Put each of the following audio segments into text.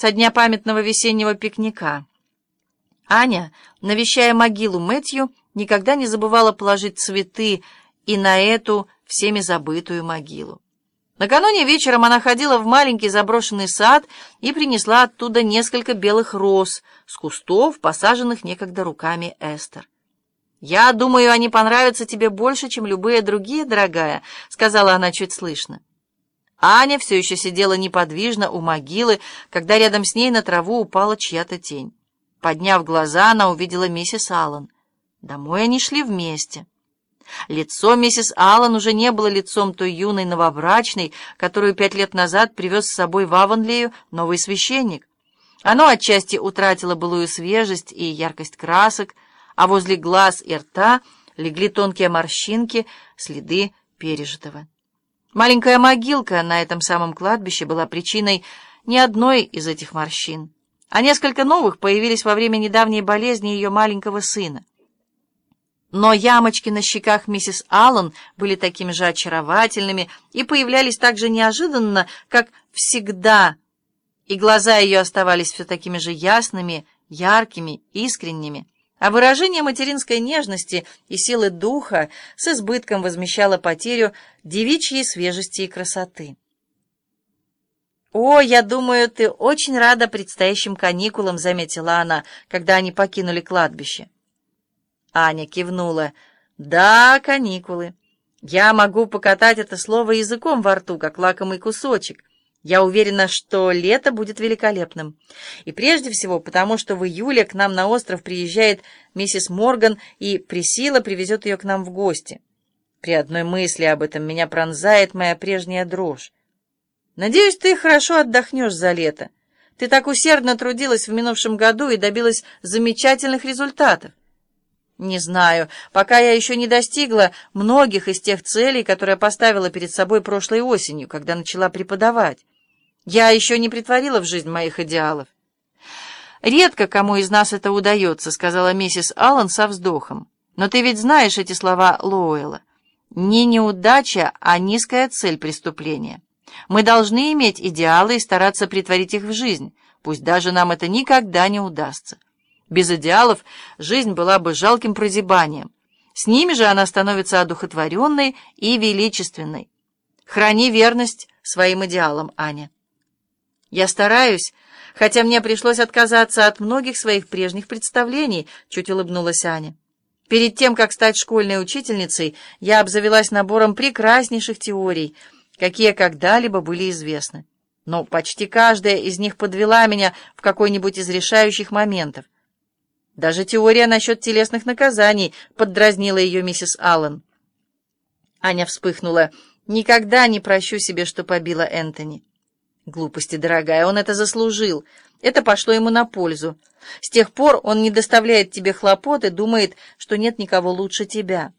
со дня памятного весеннего пикника. Аня, навещая могилу Мэтью, никогда не забывала положить цветы и на эту всеми забытую могилу. Накануне вечером она ходила в маленький заброшенный сад и принесла оттуда несколько белых роз с кустов, посаженных некогда руками Эстер. «Я думаю, они понравятся тебе больше, чем любые другие, дорогая», — сказала она чуть слышно. Аня все еще сидела неподвижно у могилы, когда рядом с ней на траву упала чья-то тень. Подняв глаза, она увидела миссис Аллен. Домой они шли вместе. Лицо миссис Аллан уже не было лицом той юной новобрачной, которую пять лет назад привез с собой в Аванлею новый священник. Оно отчасти утратило былую свежесть и яркость красок, а возле глаз и рта легли тонкие морщинки, следы пережитого. Маленькая могилка на этом самом кладбище была причиной не одной из этих морщин, а несколько новых появились во время недавней болезни ее маленького сына. Но ямочки на щеках миссис Аллен были такими же очаровательными и появлялись так же неожиданно, как всегда, и глаза ее оставались все такими же ясными, яркими, искренними, а выражение материнской нежности и силы духа с избытком возмещало потерю девичьей свежести и красоты. «О, я думаю, ты очень рада предстоящим каникулам», — заметила она, когда они покинули кладбище. Аня кивнула. «Да, каникулы. Я могу покатать это слово языком во рту, как лакомый кусочек. Я уверена, что лето будет великолепным. И прежде всего потому, что в июле к нам на остров приезжает миссис Морган, и Присила привезет ее к нам в гости. При одной мысли об этом меня пронзает моя прежняя дрожь. Надеюсь, ты хорошо отдохнешь за лето. Ты так усердно трудилась в минувшем году и добилась замечательных результатов. Не знаю, пока я еще не достигла многих из тех целей, которые поставила перед собой прошлой осенью, когда начала преподавать. Я еще не притворила в жизнь моих идеалов. «Редко кому из нас это удается», — сказала миссис Аллан со вздохом. «Но ты ведь знаешь эти слова Лоуэлла. Не неудача, а низкая цель преступления. Мы должны иметь идеалы и стараться притворить их в жизнь, пусть даже нам это никогда не удастся». Без идеалов жизнь была бы жалким прозябанием. С ними же она становится одухотворенной и величественной. Храни верность своим идеалам, Аня. Я стараюсь, хотя мне пришлось отказаться от многих своих прежних представлений, чуть улыбнулась Аня. Перед тем, как стать школьной учительницей, я обзавелась набором прекраснейших теорий, какие когда-либо были известны. Но почти каждая из них подвела меня в какой-нибудь из решающих моментов. Даже теория насчет телесных наказаний поддразнила ее миссис Аллен. Аня вспыхнула. «Никогда не прощу себе, что побила Энтони». «Глупости, дорогая, он это заслужил. Это пошло ему на пользу. С тех пор он не доставляет тебе хлопот и думает, что нет никого лучше тебя.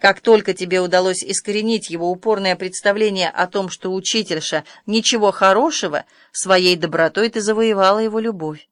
Как только тебе удалось искоренить его упорное представление о том, что учительша ничего хорошего, своей добротой ты завоевала его любовь.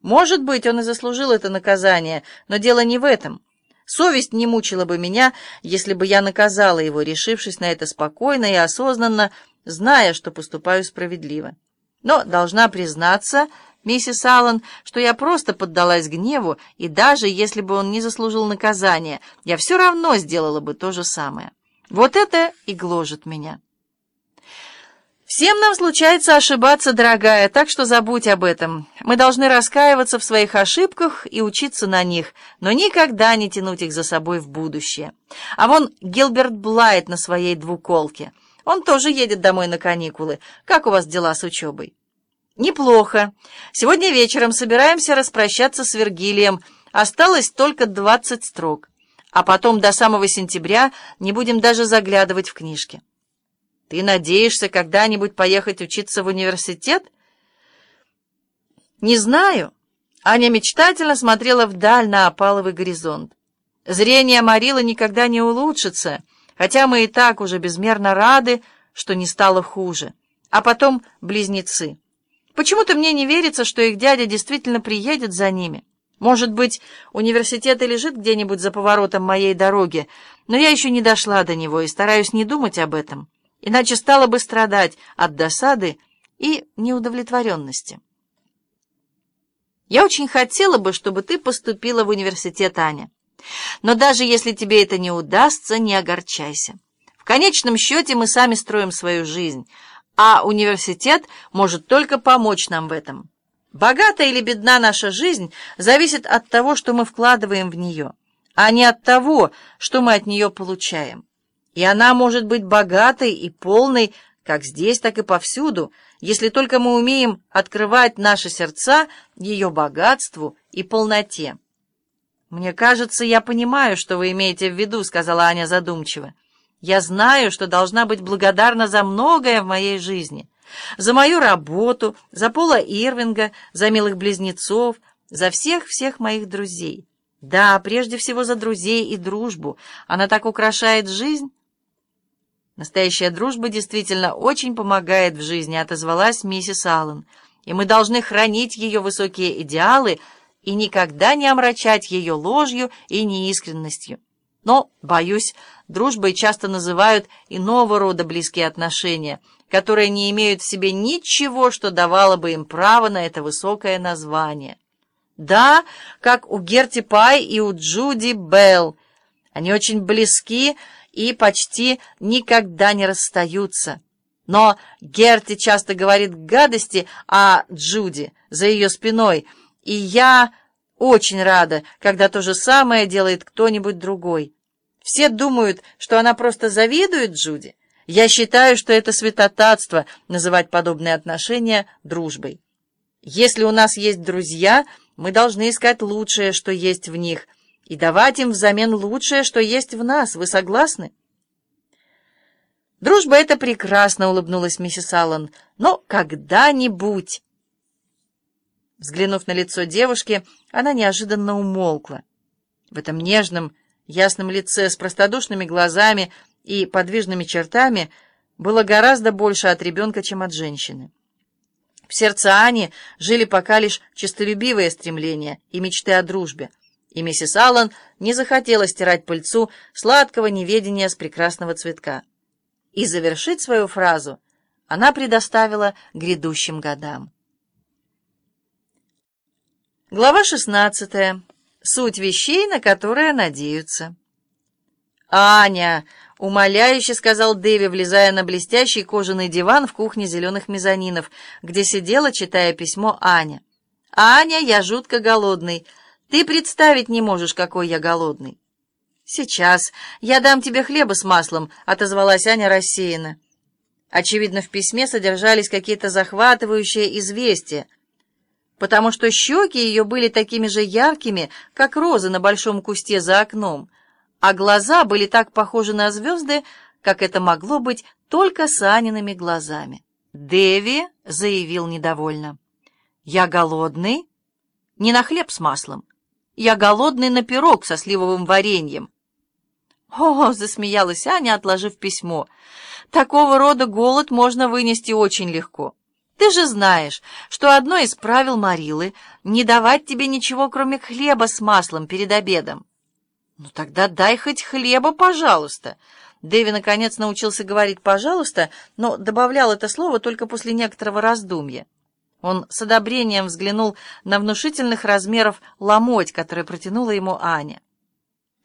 Может быть, он и заслужил это наказание, но дело не в этом. Совесть не мучила бы меня, если бы я наказала его, решившись на это спокойно и осознанно, зная, что поступаю справедливо. Но должна признаться, миссис Аллан, что я просто поддалась гневу, и даже если бы он не заслужил наказания, я все равно сделала бы то же самое. Вот это и гложет меня. Всем нам случается ошибаться, дорогая, так что забудь об этом. Мы должны раскаиваться в своих ошибках и учиться на них, но никогда не тянуть их за собой в будущее. А вон Гилберт Блайт на своей двуколке. Он тоже едет домой на каникулы. Как у вас дела с учебой? Неплохо. Сегодня вечером собираемся распрощаться с Вергилием. Осталось только двадцать строк. А потом до самого сентября не будем даже заглядывать в книжки. Ты надеешься когда-нибудь поехать учиться в университет? Не знаю. Аня мечтательно смотрела вдаль на опаловый горизонт. Зрение Марила никогда не улучшится, хотя мы и так уже безмерно рады, что не стало хуже. А потом близнецы. Почему-то мне не верится, что их дядя действительно приедет за ними. Может быть, университет и лежит где-нибудь за поворотом моей дороги, но я еще не дошла до него и стараюсь не думать об этом иначе стала бы страдать от досады и неудовлетворенности. Я очень хотела бы, чтобы ты поступила в университет, Аня. Но даже если тебе это не удастся, не огорчайся. В конечном счете мы сами строим свою жизнь, а университет может только помочь нам в этом. Богата или бедна наша жизнь зависит от того, что мы вкладываем в нее, а не от того, что мы от нее получаем. И она может быть богатой и полной как здесь, так и повсюду, если только мы умеем открывать наши сердца ее богатству и полноте. «Мне кажется, я понимаю, что вы имеете в виду», — сказала Аня задумчиво. «Я знаю, что должна быть благодарна за многое в моей жизни. За мою работу, за Пола Ирвинга, за милых близнецов, за всех-всех моих друзей. Да, прежде всего за друзей и дружбу. Она так украшает жизнь». Настоящая дружба действительно очень помогает в жизни, отозвалась миссис Аллен. И мы должны хранить ее высокие идеалы и никогда не омрачать ее ложью и неискренностью. Но, боюсь, дружбой часто называют иного рода близкие отношения, которые не имеют в себе ничего, что давало бы им право на это высокое название. Да, как у Герти Пай и у Джуди Белл. Они очень близки, и почти никогда не расстаются. Но Герти часто говорит гадости о Джуди за ее спиной, и я очень рада, когда то же самое делает кто-нибудь другой. Все думают, что она просто завидует Джуди. Я считаю, что это святотатство называть подобные отношения дружбой. Если у нас есть друзья, мы должны искать лучшее, что есть в них — и давать им взамен лучшее, что есть в нас. Вы согласны? Дружба — это прекрасно, — улыбнулась миссис Аллан. Но когда-нибудь... Взглянув на лицо девушки, она неожиданно умолкла. В этом нежном, ясном лице с простодушными глазами и подвижными чертами было гораздо больше от ребенка, чем от женщины. В сердце Ани жили пока лишь честолюбивые стремления и мечты о дружбе — и миссис Аллан не захотела стирать пыльцу сладкого неведения с прекрасного цветка. И завершить свою фразу она предоставила грядущим годам. Глава 16. Суть вещей, на которые надеются. «Аня!» — умоляюще сказал Дэви, влезая на блестящий кожаный диван в кухне зеленых мезонинов, где сидела, читая письмо, Аня. «Аня, я жутко голодный!» Ты представить не можешь, какой я голодный. Сейчас. Я дам тебе хлеба с маслом, отозвалась Аня рассеянно. Очевидно, в письме содержались какие-то захватывающие известия, потому что щеки ее были такими же яркими, как розы на большом кусте за окном, а глаза были так похожи на звезды, как это могло быть только с Аниными глазами. Дэви заявил недовольно. «Я голодный, не на хлеб с маслом. Я голодный на пирог со сливовым вареньем. «О!» — засмеялась Аня, отложив письмо. «Такого рода голод можно вынести очень легко. Ты же знаешь, что одно из правил Марилы — не давать тебе ничего, кроме хлеба с маслом перед обедом». «Ну тогда дай хоть хлеба, пожалуйста». Дэви наконец научился говорить «пожалуйста», но добавлял это слово только после некоторого раздумья. Он с одобрением взглянул на внушительных размеров ломоть, который протянула ему Аня.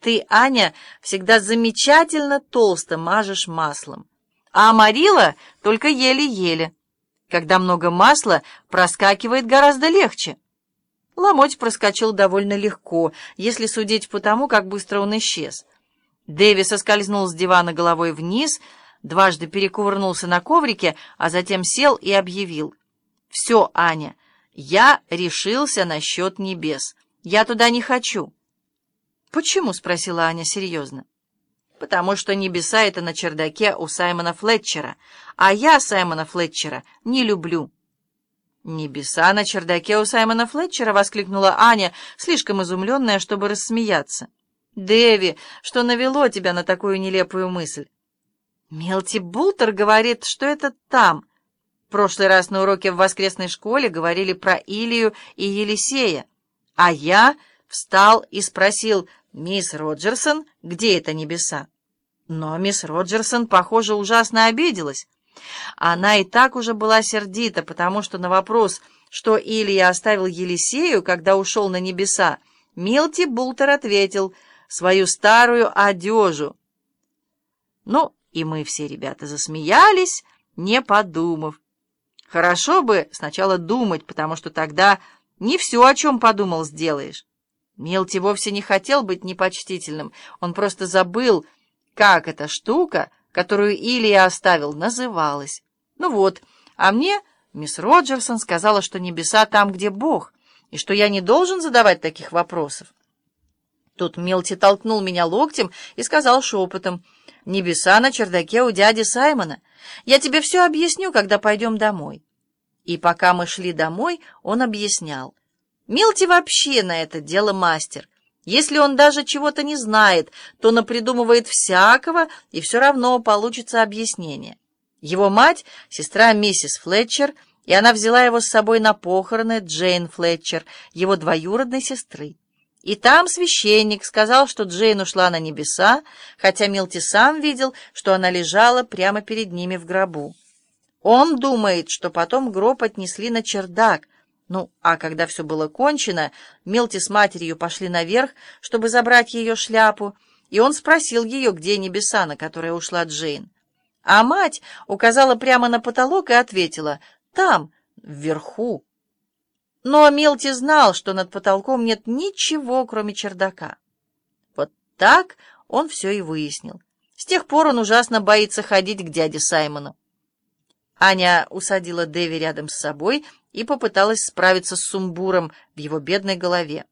«Ты, Аня, всегда замечательно толсто мажешь маслом, а Марила только еле-еле. Когда много масла, проскакивает гораздо легче». Ломоть проскочил довольно легко, если судить по тому, как быстро он исчез. Дэви соскользнул с дивана головой вниз, дважды перекувырнулся на коврике, а затем сел и объявил — «Все, Аня, я решился насчет небес. Я туда не хочу». «Почему?» — спросила Аня серьезно. «Потому что небеса — это на чердаке у Саймона Флетчера, а я Саймона Флетчера не люблю». «Небеса на чердаке у Саймона Флетчера!» — воскликнула Аня, слишком изумленная, чтобы рассмеяться. «Дэви, что навело тебя на такую нелепую мысль?» «Мелти Бултер говорит, что это там», в прошлый раз на уроке в воскресной школе говорили про Илию и Елисея, а я встал и спросил, «Мисс Роджерсон, где это небеса?» Но мисс Роджерсон, похоже, ужасно обиделась. Она и так уже была сердита, потому что на вопрос что Илья оставил Елисею, когда ушел на небеса, Милти Бултер ответил свою старую одежу. Ну, и мы все ребята засмеялись, не подумав. Хорошо бы сначала думать, потому что тогда не все, о чем подумал, сделаешь. Милти вовсе не хотел быть непочтительным, он просто забыл, как эта штука, которую Илья оставил, называлась. Ну вот, а мне мисс Роджерсон сказала, что небеса там, где Бог, и что я не должен задавать таких вопросов. Тут Милти толкнул меня локтем и сказал шепотом, «Небеса на чердаке у дяди Саймона. Я тебе все объясню, когда пойдем домой». И пока мы шли домой, он объяснял. Милти вообще на это дело мастер. Если он даже чего-то не знает, то напридумывает всякого, и все равно получится объяснение. Его мать — сестра миссис Флетчер, и она взяла его с собой на похороны Джейн Флетчер, его двоюродной сестры. И там священник сказал, что Джейн ушла на небеса, хотя Милти сам видел, что она лежала прямо перед ними в гробу. Он думает, что потом гроб отнесли на чердак. Ну, а когда все было кончено, Милти с матерью пошли наверх, чтобы забрать ее шляпу, и он спросил ее, где небеса, на которые ушла Джейн. А мать указала прямо на потолок и ответила «Там, вверху». Но Милти знал, что над потолком нет ничего, кроме чердака. Вот так он все и выяснил. С тех пор он ужасно боится ходить к дяде Саймону. Аня усадила Дэви рядом с собой и попыталась справиться с сумбуром в его бедной голове.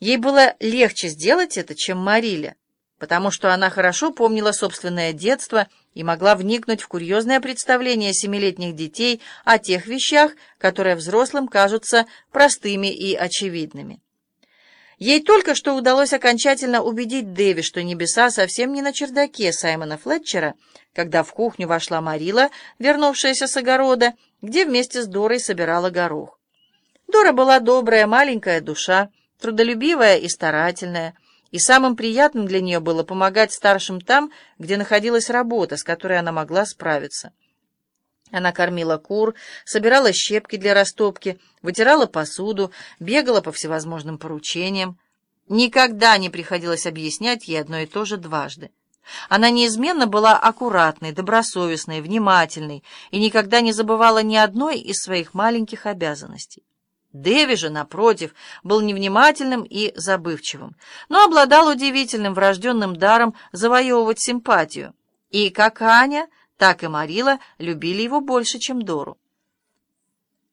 Ей было легче сделать это, чем Мариле, потому что она хорошо помнила собственное детство и могла вникнуть в курьезное представление семилетних детей о тех вещах, которые взрослым кажутся простыми и очевидными. Ей только что удалось окончательно убедить Дэви, что небеса совсем не на чердаке Саймона Флетчера, когда в кухню вошла Марила, вернувшаяся с огорода, где вместе с Дорой собирала горох. Дора была добрая маленькая душа, трудолюбивая и старательная, и самым приятным для нее было помогать старшим там, где находилась работа, с которой она могла справиться. Она кормила кур, собирала щепки для растопки, вытирала посуду, бегала по всевозможным поручениям. Никогда не приходилось объяснять ей одно и то же дважды. Она неизменно была аккуратной, добросовестной, внимательной и никогда не забывала ни одной из своих маленьких обязанностей. Дэви же, напротив, был невнимательным и забывчивым, но обладал удивительным врожденным даром завоевывать симпатию. И как Аня, так и Марила любили его больше, чем Дору.